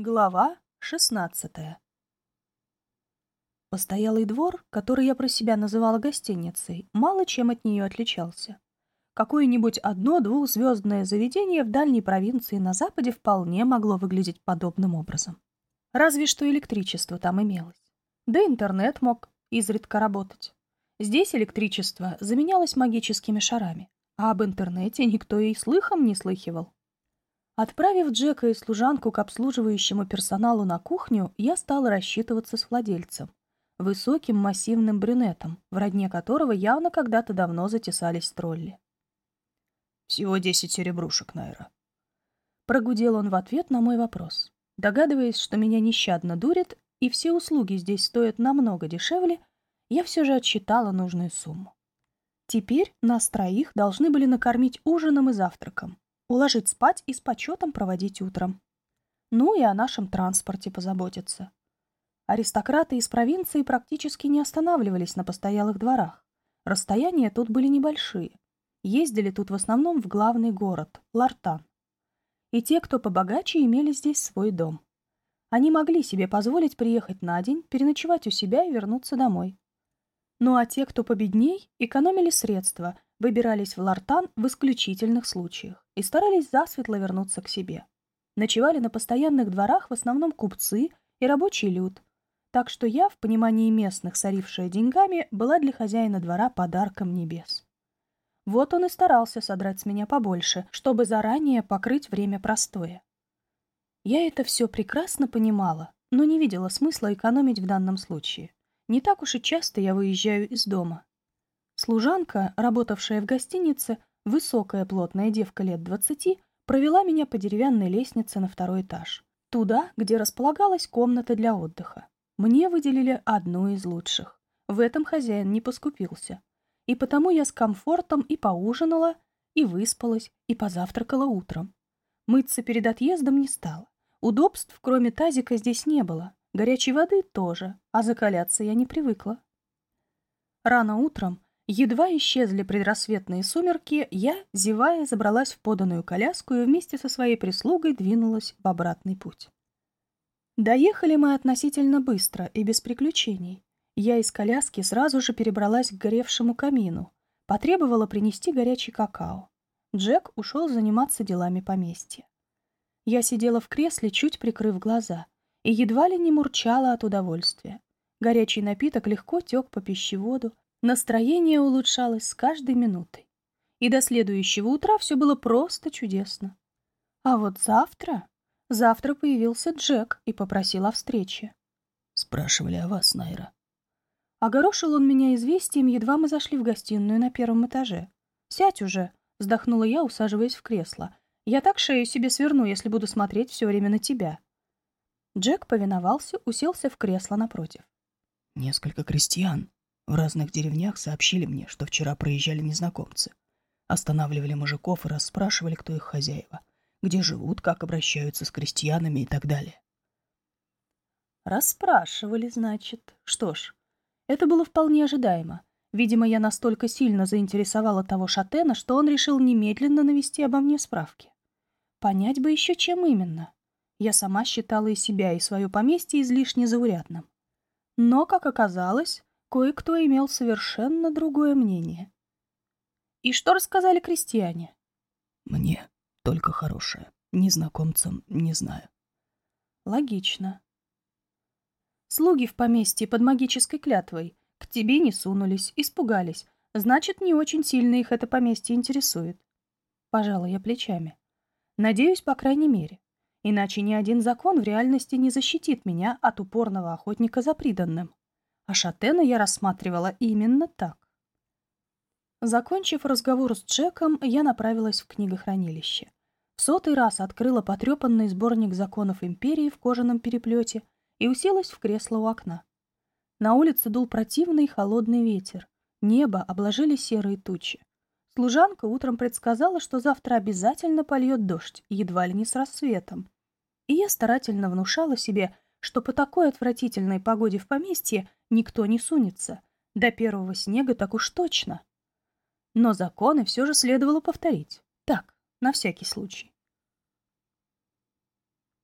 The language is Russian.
Глава шестнадцатая Постоялый двор, который я про себя называла гостиницей, мало чем от нее отличался. Какое-нибудь одно-двухзвездное заведение в дальней провинции на западе вполне могло выглядеть подобным образом. Разве что электричество там имелось. Да интернет мог изредка работать. Здесь электричество заменялось магическими шарами, а об интернете никто и слыхом не слыхивал. Отправив Джека и служанку к обслуживающему персоналу на кухню, я стала рассчитываться с владельцем. Высоким массивным брюнетом, в родне которого явно когда-то давно затесались тролли. «Всего десять серебрушек, Найра». Прогудел он в ответ на мой вопрос. Догадываясь, что меня нещадно дурит, и все услуги здесь стоят намного дешевле, я все же отсчитала нужную сумму. Теперь нас троих должны были накормить ужином и завтраком, уложить спать и с почетом проводить утром. Ну и о нашем транспорте позаботиться. Аристократы из провинции практически не останавливались на постоялых дворах. Расстояния тут были небольшие. Ездили тут в основном в главный город, Лартан. И те, кто побогаче, имели здесь свой дом. Они могли себе позволить приехать на день, переночевать у себя и вернуться домой. Ну а те, кто победней, экономили средства, выбирались в Лартан в исключительных случаях и старались засветло вернуться к себе. Ночевали на постоянных дворах в основном купцы и рабочий люд, так что я, в понимании местных, сорившая деньгами, была для хозяина двора подарком небес. Вот он и старался содрать с меня побольше, чтобы заранее покрыть время простоя. Я это все прекрасно понимала, но не видела смысла экономить в данном случае. Не так уж и часто я выезжаю из дома. Служанка, работавшая в гостинице, высокая плотная девка лет двадцати, провела меня по деревянной лестнице на второй этаж. Туда, где располагалась комната для отдыха. Мне выделили одну из лучших. В этом хозяин не поскупился. И потому я с комфортом и поужинала, и выспалась, и позавтракала утром. Мыться перед отъездом не стала. Удобств, кроме тазика, здесь не было. Горячей воды тоже, а закаляться я не привыкла. Рано утром Едва исчезли предрассветные сумерки, я, зевая, забралась в поданную коляску и вместе со своей прислугой двинулась в обратный путь. Доехали мы относительно быстро и без приключений. Я из коляски сразу же перебралась к горевшему камину, потребовала принести горячий какао. Джек ушел заниматься делами поместья. Я сидела в кресле, чуть прикрыв глаза, и едва ли не мурчала от удовольствия. Горячий напиток легко тек по пищеводу, Настроение улучшалось с каждой минутой. И до следующего утра все было просто чудесно. А вот завтра... Завтра появился Джек и попросил о встрече. Спрашивали о вас, Найра. Огорошил он меня известием, едва мы зашли в гостиную на первом этаже. «Сядь уже», — вздохнула я, усаживаясь в кресло. «Я так шею себе сверну, если буду смотреть все время на тебя». Джек повиновался, уселся в кресло напротив. «Несколько крестьян в разных деревнях сообщили мне, что вчера проезжали незнакомцы. Останавливали мужиков и расспрашивали, кто их хозяева, где живут, как обращаются с крестьянами и так далее. Расспрашивали, значит. Что ж, это было вполне ожидаемо. Видимо, я настолько сильно заинтересовала того шатена, что он решил немедленно навести обо мне справки. Понять бы еще, чем именно. Я сама считала и себя, и свое поместье излишне заурядным. Но, как оказалось, кое-кто имел совершенно другое мнение. И что рассказали крестьяне? Мне только хорошее. Незнакомцам не знаю. Логично. Слуги в поместье под магической клятвой к тебе не сунулись, испугались. Значит, не очень сильно их это поместье интересует. Пожалуй, я плечами. Надеюсь, по крайней мере. Иначе ни один закон в реальности не защитит меня от упорного охотника за приданным а Шатена я рассматривала именно так. Закончив разговор с Джеком, я направилась в книгохранилище. В сотый раз открыла потрепанный сборник законов империи в кожаном переплете и уселась в кресло у окна. На улице дул противный холодный ветер. Небо обложили серые тучи. Служанка утром предсказала, что завтра обязательно польет дождь, едва ли не с рассветом. И я старательно внушала себе, что по такой отвратительной погоде в поместье никто не сунется. До первого снега так уж точно. Но законы все же следовало повторить. Так, на всякий случай.